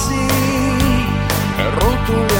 così, è rotolato.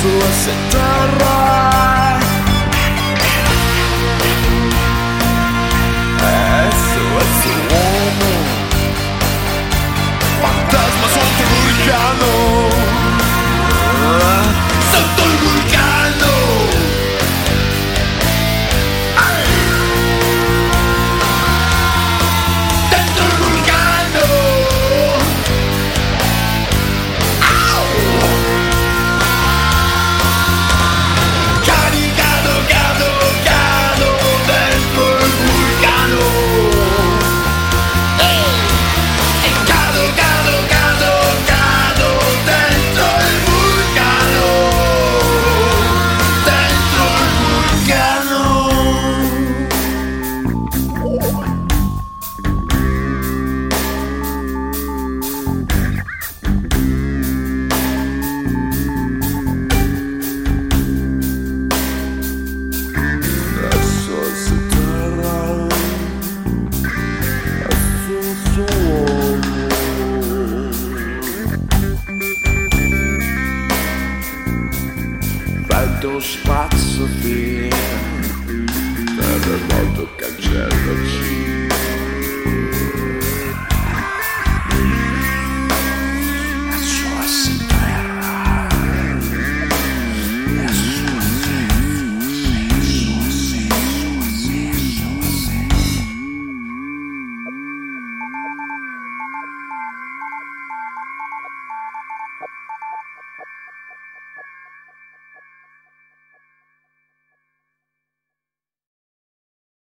sua cetarra Esse é sua seu homem Fantasmas ou tururianos hide those spots of fear. Terremoto cancello